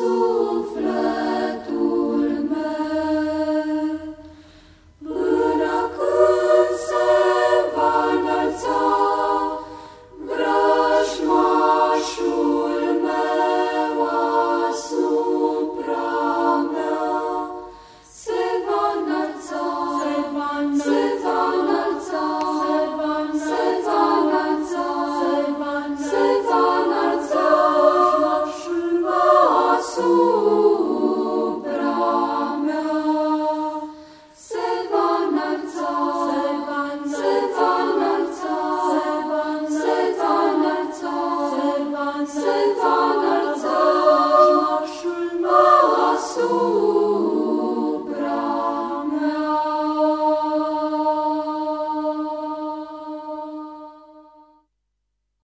suflet. Sfânt înălțași, mașul măsul.